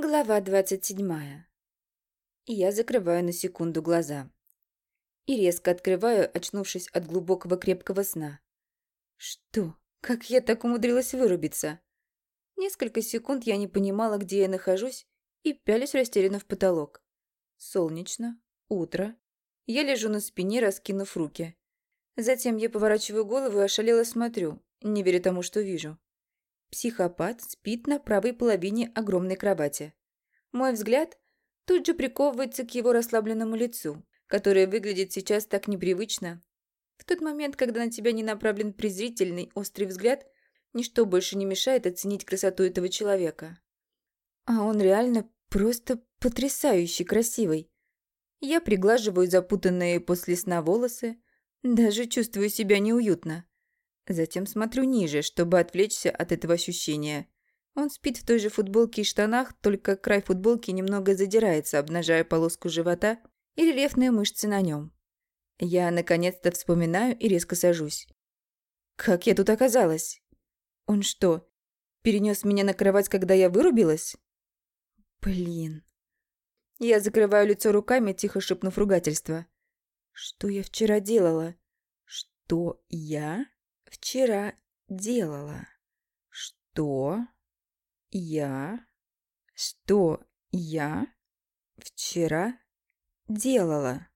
Глава двадцать седьмая. Я закрываю на секунду глаза. И резко открываю, очнувшись от глубокого крепкого сна. Что? Как я так умудрилась вырубиться? Несколько секунд я не понимала, где я нахожусь, и пялись растерянно в потолок. Солнечно. Утро. Я лежу на спине, раскинув руки. Затем я поворачиваю голову и ошалело смотрю, не веря тому, что вижу. Психопат спит на правой половине огромной кровати. Мой взгляд тут же приковывается к его расслабленному лицу, которое выглядит сейчас так непривычно. В тот момент, когда на тебя не направлен презрительный, острый взгляд, ничто больше не мешает оценить красоту этого человека. А он реально просто потрясающе красивый. Я приглаживаю запутанные после сна волосы, даже чувствую себя неуютно. Затем смотрю ниже, чтобы отвлечься от этого ощущения. Он спит в той же футболке и штанах, только край футболки немного задирается, обнажая полоску живота и рельефные мышцы на нем. Я наконец-то вспоминаю и резко сажусь. Как я тут оказалась? Он что, перенес меня на кровать, когда я вырубилась? Блин. Я закрываю лицо руками, тихо шепнув ругательство. Что я вчера делала? Что я вчера делала? Что я... Что я вчера делала?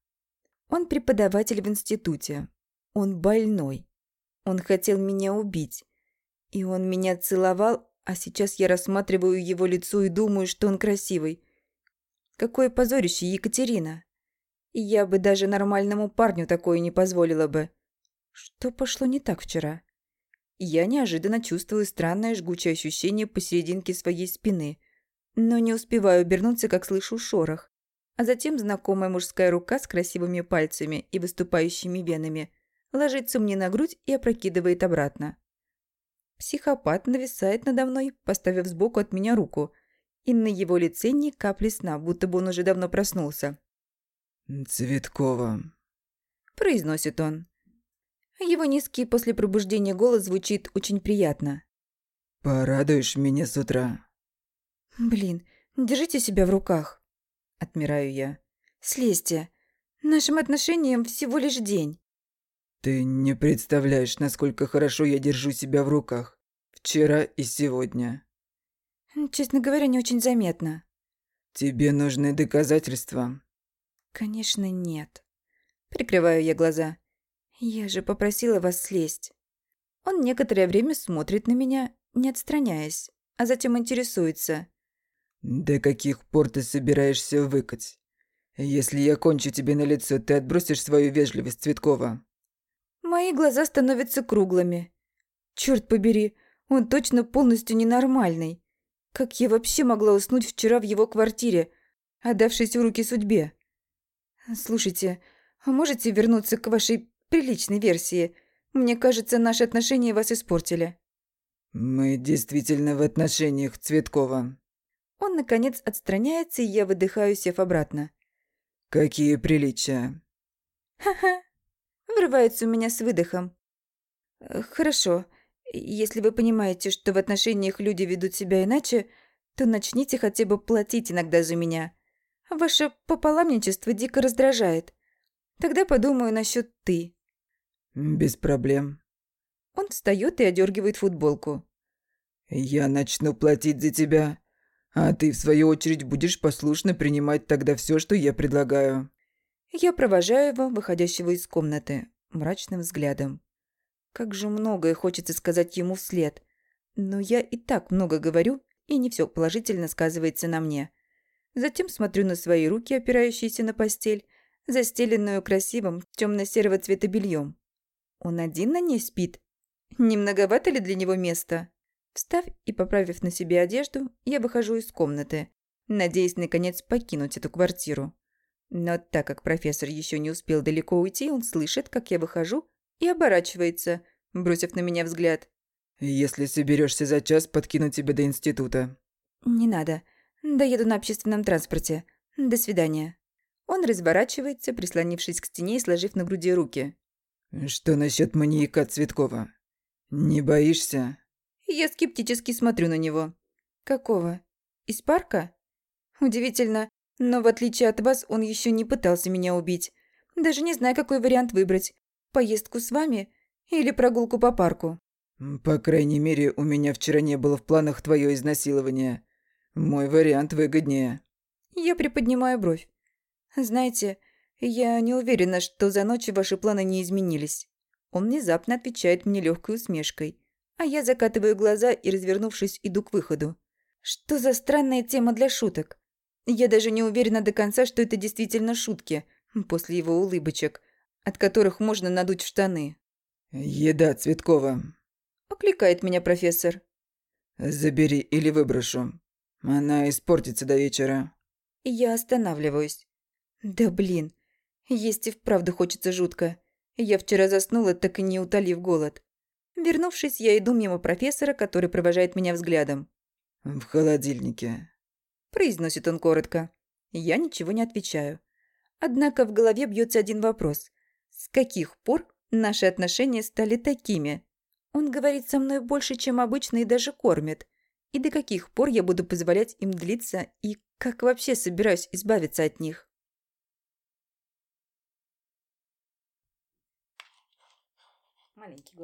Он преподаватель в институте. Он больной. Он хотел меня убить. И он меня целовал, а сейчас я рассматриваю его лицо и думаю, что он красивый. Какое позорище, Екатерина. Я бы даже нормальному парню такое не позволила бы. Что пошло не так вчера? Я неожиданно чувствую странное жгучее ощущение посерединке своей спины, но не успеваю обернуться, как слышу шорох. А затем знакомая мужская рука с красивыми пальцами и выступающими венами ложится мне на грудь и опрокидывает обратно. Психопат нависает надо мной, поставив сбоку от меня руку, и на его лице ни капли сна, будто бы он уже давно проснулся. «Цветкова», – произносит он. Его низкий после пробуждения голос звучит очень приятно. «Порадуешь меня с утра?» «Блин, держите себя в руках», – отмираю я. «Слезьте. Нашим отношениям всего лишь день». «Ты не представляешь, насколько хорошо я держу себя в руках. Вчера и сегодня». «Честно говоря, не очень заметно». «Тебе нужны доказательства?» «Конечно, нет». Прикрываю я глаза. «Я же попросила вас слезть». Он некоторое время смотрит на меня, не отстраняясь, а затем интересуется. «До каких пор ты собираешься выкать? Если я кончу тебе на лицо, ты отбросишь свою вежливость, Цветкова?» Мои глаза становятся круглыми. Черт побери, он точно полностью ненормальный. Как я вообще могла уснуть вчера в его квартире, отдавшись в руки судьбе? Слушайте, а можете вернуться к вашей приличной версии? Мне кажется, наши отношения вас испортили. Мы действительно в отношениях, Цветкова. Он, наконец, отстраняется, и я выдыхаю, сев обратно. Какие приличия? Ха-ха. Вырывается у меня с выдохом. Хорошо. Если вы понимаете, что в отношениях люди ведут себя иначе, то начните хотя бы платить иногда за меня. Ваше пополамничество дико раздражает. Тогда подумаю насчет «ты». Без проблем. Он встает и одергивает футболку. Я начну платить за тебя, а ты, в свою очередь, будешь послушно принимать тогда все, что я предлагаю. Я провожаю его, выходящего из комнаты, мрачным взглядом. Как же многое хочется сказать ему вслед. Но я и так много говорю, и не все положительно сказывается на мне. Затем смотрю на свои руки, опирающиеся на постель, застеленную красивым темно-серого цвета бельем. Он один на ней спит? Не многовато ли для него места? Встав и поправив на себе одежду, я выхожу из комнаты, надеясь наконец покинуть эту квартиру. Но так как профессор еще не успел далеко уйти, он слышит, как я выхожу, и оборачивается, бросив на меня взгляд. «Если соберешься за час, подкину тебя до института». «Не надо. Доеду на общественном транспорте. До свидания». Он разворачивается, прислонившись к стене и сложив на груди руки. «Что насчет маньяка Цветкова? Не боишься?» Я скептически смотрю на него. «Какого? Из парка? Удивительно, но в отличие от вас, он еще не пытался меня убить. Даже не знаю, какой вариант выбрать. Поездку с вами или прогулку по парку. По крайней мере, у меня вчера не было в планах твое изнасилование. Мой вариант выгоднее. Я приподнимаю бровь. Знаете, я не уверена, что за ночь ваши планы не изменились. Он внезапно отвечает мне легкой усмешкой, а я закатываю глаза и, развернувшись, иду к выходу. Что за странная тема для шуток? Я даже не уверена до конца, что это действительно шутки, после его улыбочек, от которых можно надуть в штаны. «Еда Цветкова», – окликает меня профессор. «Забери или выброшу. Она испортится до вечера». Я останавливаюсь. Да блин, есть и вправду хочется жутко. Я вчера заснула, так и не утолив голод. Вернувшись, я иду мимо профессора, который провожает меня взглядом. «В холодильнике», – произносит он коротко. Я ничего не отвечаю. Однако в голове бьется один вопрос. С каких пор наши отношения стали такими? Он говорит со мной больше, чем обычно, и даже кормит. И до каких пор я буду позволять им длиться, и как вообще собираюсь избавиться от них? Маленький